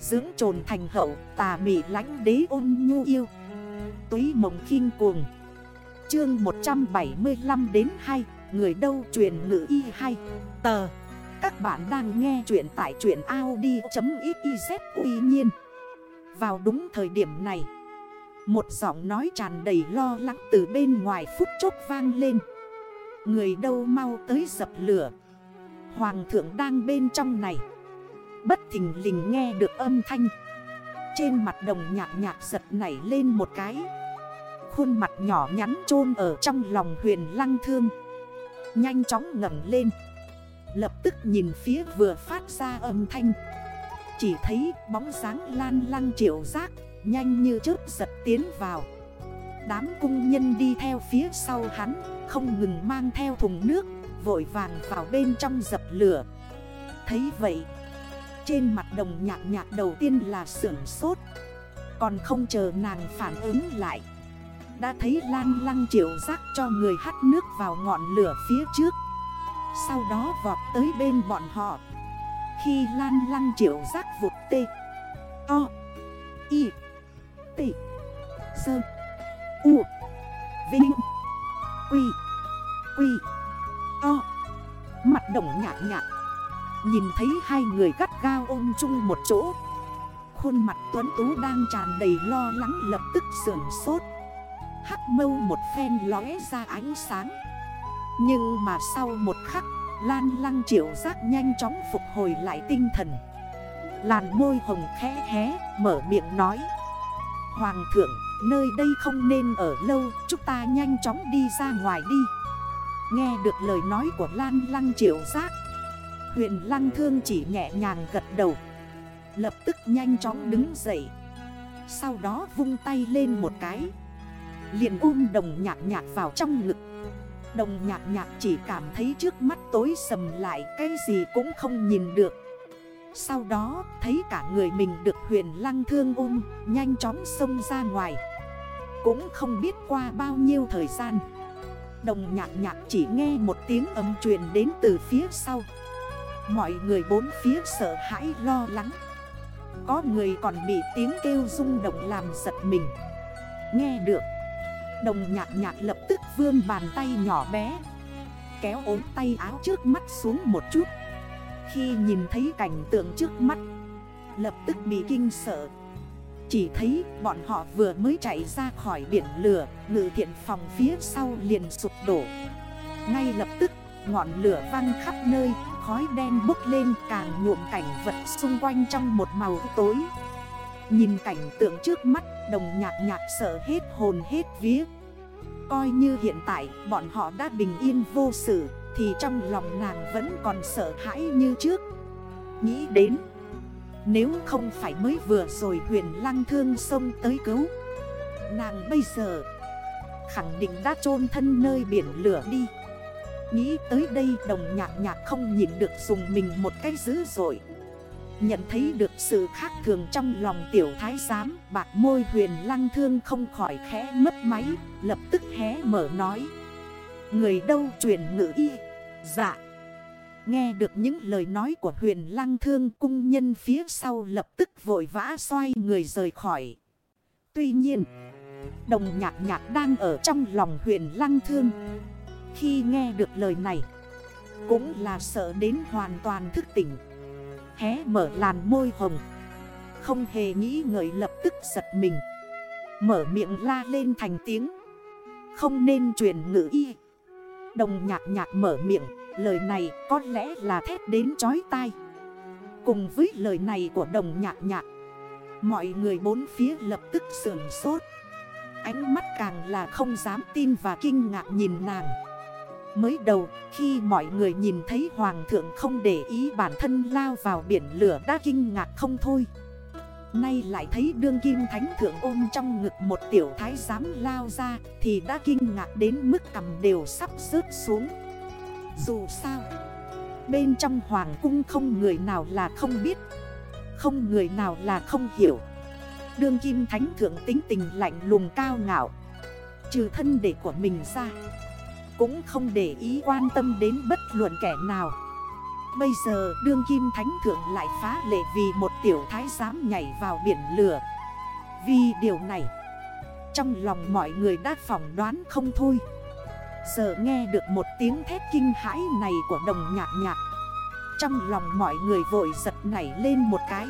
Dưỡng trồn thành hậu, tà mị lánh đế ôn nhu yêu. Túy mộng khinh cuồng. Chương 175 đến 2 Người đâu truyền ngữ y hay? Tờ. Các bạn đang nghe chuyện tại truyện Audi.xyz Tuy nhiên. Vào đúng thời điểm này, Một giọng nói tràn đầy lo lắng từ bên ngoài phút chốc vang lên. Người đâu mau tới dập lửa? Hoàng thượng đang bên trong này. Bất thình lình nghe được âm thanh. Trên mặt đồng nhạc nhạc giật nảy lên một cái. Khuôn mặt nhỏ nhắn chôn ở trong lòng huyền lăng thương. Nhanh chóng ngẩng lên. Lập tức nhìn phía vừa phát ra âm thanh. Chỉ thấy bóng dáng lan lăng triệu giác, Nhanh như chớp giật tiến vào. Đám cung nhân đi theo phía sau hắn, Không ngừng mang theo thùng nước, Vội vàng vào bên trong dập lửa. Thấy vậy trên mặt đồng nhạc nhạc đầu tiên là sưởng sốt. Còn không chờ nàng phản ứng lại, Đã thấy lan lăng triệu giác cho người hắt nước vào ngọn lửa phía trước. Sau đó vọt tới bên bọn họ. Khi lan lăng triệu giác vụt tê, o Y T Sơ, U, Vinh, Quy Quy, o. Mặt đồng nhạc nhạc Nhìn thấy hai người gắt gao ôm chung một chỗ. Khuôn mặt tuấn tú đang tràn đầy lo lắng lập tức sườn sốt. Hắc mâu một phen lóe ra ánh sáng. Nhưng mà sau một khắc, Lan lăng triệu giác nhanh chóng phục hồi lại tinh thần. Làn môi hồng khẽ hé, mở miệng nói. Hoàng thượng, nơi đây không nên ở lâu, Chúng ta nhanh chóng đi ra ngoài đi. Nghe được lời nói của Lan lăng triệu giác Huyền lăng thương chỉ nhẹ nhàng gật đầu. Lập tức nhanh chóng đứng dậy. Sau đó vung tay lên một cái. Liền ôm đồng nhạc nhạc vào trong ngực. Đồng nhạc nhạc chỉ cảm thấy trước mắt tối sầm lại, Cái gì cũng không nhìn được. Sau đó, thấy cả người mình được huyền lăng thương ôm, Nhanh chóng xông ra ngoài. Cũng không biết qua bao nhiêu thời gian. Đồng nhạc nhạc chỉ nghe một tiếng ấm truyền đến từ phía sau. Mọi người bốn phía sợ hãi lo lắng. Có người còn bị tiếng kêu rung động làm giật mình. Nghe được, Đồng nhạc nhạc lập tức vươn bàn tay nhỏ bé, Kéo ốm tay áo trước mắt xuống một chút. Khi nhìn thấy cảnh tượng trước mắt, Lập tức bị kinh sợ. Chỉ thấy bọn họ vừa mới chạy ra khỏi biển lửa, Ngự thiện phòng phía sau liền sụp đổ. Ngay lập tức, ngọn lửa văng khắp nơi. Khói đen bốc lên càng nhuộm cảnh vật xung quanh trong một màu tối. Nhìn cảnh tượng trước mắt, đồng nhạc nhạc sợ hết hồn hết vía. Coi như hiện tại bọn họ đã bình yên vô sự, Thì trong lòng nàng vẫn còn sợ hãi như trước. Nghĩ đến, Nếu không phải mới vừa rồi huyền lăng thương sông tới cứu, Nàng bây giờ Khẳng định đã chôn thân nơi biển lửa đi. Nghĩ tới đây đồng nhạc nhạc không nhìn được dùng mình một cái dữ dội. Nhận thấy được sự khác thường trong lòng tiểu thái giám, Bạc môi huyền lăng thương không khỏi khẽ mất máy, Lập tức hé mở nói. Người đâu truyền ngữ y? Dạ. Nghe được những lời nói của huyền lăng thương, cung nhân phía sau lập tức vội vã xoay người rời khỏi. Tuy nhiên, Đồng nhạc nhạc đang ở trong lòng huyền lăng thương. Khi nghe được lời này, Cũng là sợ đến hoàn toàn thức tỉnh. Hé mở làn môi hồng, Không hề nghĩ ngợi lập tức giật mình. Mở miệng la lên thành tiếng, Không nên truyền ngữ y. Đồng nhạc nhạc mở miệng, Lời này có lẽ là thét đến chói tai. Cùng với lời này của đồng nhạc nhạc, Mọi người bốn phía lập tức sườn sốt. Ánh mắt càng là không dám tin và kinh ngạc nhìn nàng. Mới đầu, khi mọi người nhìn thấy hoàng thượng không để ý bản thân lao vào biển lửa đã kinh ngạc không thôi. Nay lại thấy đương kim thánh thượng ôm trong ngực một tiểu thái giám lao ra Thì đã kinh ngạc đến mức cầm đều sắp rớt xuống. Dù sao, Bên trong hoàng cung không người nào là không biết, Không người nào là không hiểu. Đương kim thánh thượng tính tình lạnh lùng cao ngạo, Trừ thân để của mình ra cũng không để ý quan tâm đến bất luận kẻ nào. Bây giờ, đương kim thánh thượng lại phá lệ vì một tiểu thái giám nhảy vào biển lửa. Vì điều này, Trong lòng mọi người đã phỏng đoán không thôi. Giờ nghe được một tiếng thét kinh hãi này của đồng nhạc nhạc, Trong lòng mọi người vội giật nảy lên một cái.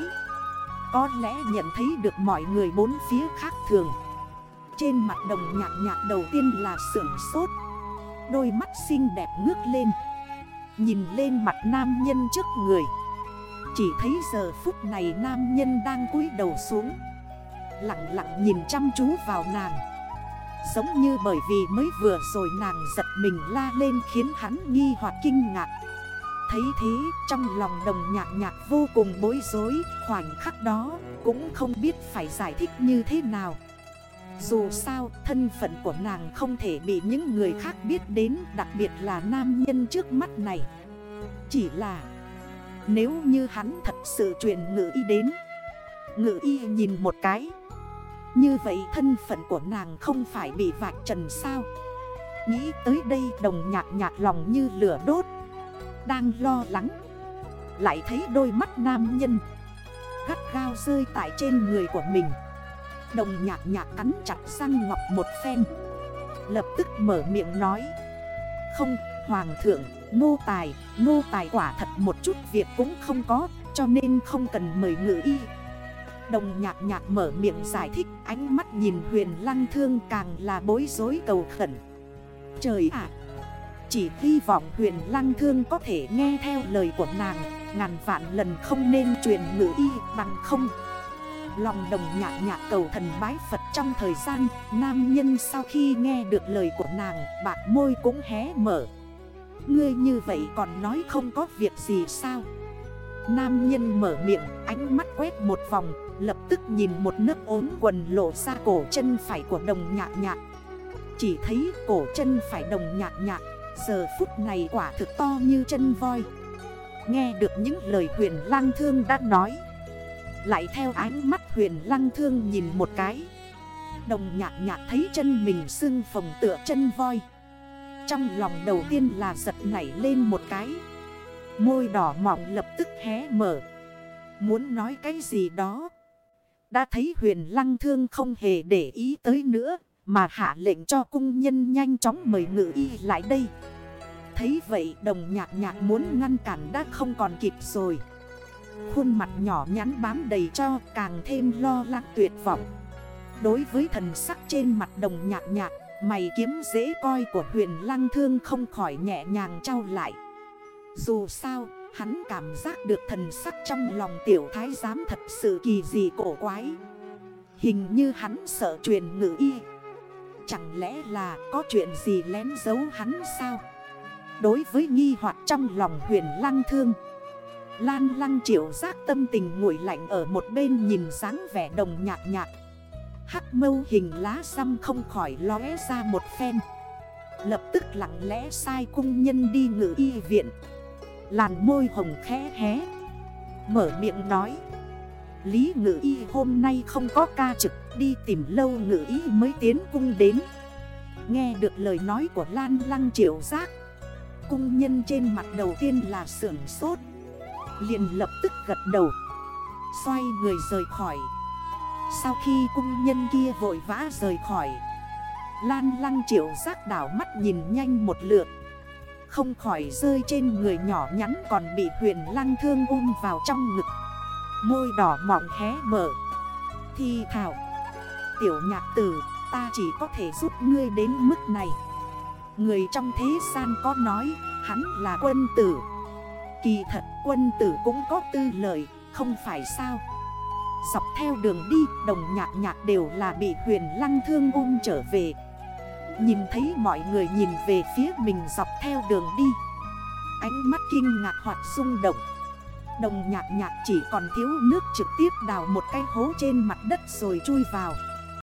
Có lẽ nhận thấy được mọi người bốn phía khác thường. Trên mặt đồng nhạc nhạc đầu tiên là sưởng sốt. Đôi mắt xinh đẹp ngước lên. Nhìn lên mặt nam nhân trước người. Chỉ thấy giờ phút này nam nhân đang cúi đầu xuống. Lặng lặng nhìn chăm chú vào nàng. Giống như bởi vì mới vừa rồi nàng giật mình la lên khiến hắn nghi hoặc kinh ngạc. Thấy thế, trong lòng đồng nhạc nhạc vô cùng bối rối, Khoảnh khắc đó cũng không biết phải giải thích như thế nào. Dù sao, thân phận của nàng không thể bị những người khác biết đến, Đặc biệt là nam nhân trước mắt này. Chỉ là, nếu như hắn thật sự truyền ngự y đến Ngự y nhìn một cái, như vậy thân phận của nàng không phải bị vạch trần sao? Nghĩ tới đây đồng nhạc nhạc lòng như lửa đốt, Đang lo lắng. Lại thấy đôi mắt nam nhân Gắt gao rơi tại trên người của mình. Đồng nhạc nhạc cắn chặt răng ngọc một phen. Lập tức mở miệng nói. Không, hoàng thượng, nô tài, nô tài quả thật một chút việc cũng không có Cho nên không cần mời ngự y. Đồng nhạc nhạc mở miệng giải thích Ánh mắt nhìn huyền lăng thương càng là bối rối cầu khẩn. Trời ạ! Chỉ hy vọng huyền lăng thương có thể nghe theo lời của nàng Ngàn vạn lần không nên truyền ngữ y bằng không. Lòng đồng nhạc nhạc cầu thần bái Phật trong thời gian, Nam nhân sau khi nghe được lời của nàng, Bạc môi cũng hé mở. Ngươi như vậy còn nói không có việc gì sao? Nam nhân mở miệng, ánh mắt quét một vòng, Lập tức nhìn một nước ốm quần lộ ra cổ chân phải của đồng nhạc nhạc. Chỉ thấy cổ chân phải đồng nhạc nhạc, Giờ phút này quả thực to như chân voi. Nghe được những lời huyền lang thương đã nói lại theo ánh mắt huyền lăng thương nhìn một cái. Đồng nhạc nhạc thấy chân mình sưng phồng tựa chân voi. Trong lòng đầu tiên là giật nảy lên một cái. Môi đỏ mỏng lập tức hé mở. Muốn nói cái gì đó? Đã thấy huyền lăng thương không hề để ý tới nữa, Mà hạ lệnh cho cung nhân nhanh chóng mời ngự y lại đây. Thấy vậy đồng nhạc nhạc muốn ngăn cản đã không còn kịp rồi. Khuôn mặt nhỏ nhắn bám đầy cho càng thêm lo lắng tuyệt vọng. Đối với thần sắc trên mặt đồng nhạc nhạc, Mày kiếm dễ coi của huyền lăng thương không khỏi nhẹ nhàng trao lại. Dù sao, Hắn cảm giác được thần sắc trong lòng tiểu thái giám thật sự kỳ dị cổ quái. Hình như hắn sợ truyền ngữ y. Chẳng lẽ là có chuyện gì lén giấu hắn sao? Đối với nghi hoặc trong lòng huyền lăng thương Lan lăng triệu giác tâm tình nguội lạnh ở một bên nhìn dáng vẻ đồng nhạt nhạt. Hắc mâu hình lá xăm không khỏi lóe ra một phen. Lập tức lặng lẽ sai cung nhân đi ngự y viện. Làn môi hồng khẽ hé. Mở miệng nói. Lý ngự y hôm nay không có ca trực, Đi tìm lâu ngự y mới tiến cung đến. Nghe được lời nói của Lan Lăng triệu giác, Cung nhân trên mặt đầu tiên là sưởng sốt liền lập tức gật đầu. Xoay người rời khỏi. Sau khi cung nhân kia vội vã rời khỏi, Lan lăng triệu giác đảo mắt nhìn nhanh một lượt. Không khỏi rơi trên người nhỏ nhắn còn bị huyền lăng thương ôm vào trong ngực. Môi đỏ mọng hé mở. Thi thảo. Tiểu nhạc tử, ta chỉ có thể giúp ngươi đến mức này. Người trong thế gian có nói, hắn là quân tử. Kỳ thật quân tử cũng có tư lời không phải sao? Dọc theo đường đi, đồng nhạc nhạc đều là bị huyền lăng thương ôm trở về. Nhìn thấy mọi người nhìn về phía mình dọc theo đường đi. Ánh mắt kinh ngạc hoặc rung động. Đồng nhạc nhạc chỉ còn thiếu nước trực tiếp đào một cái hố trên mặt đất rồi chui vào.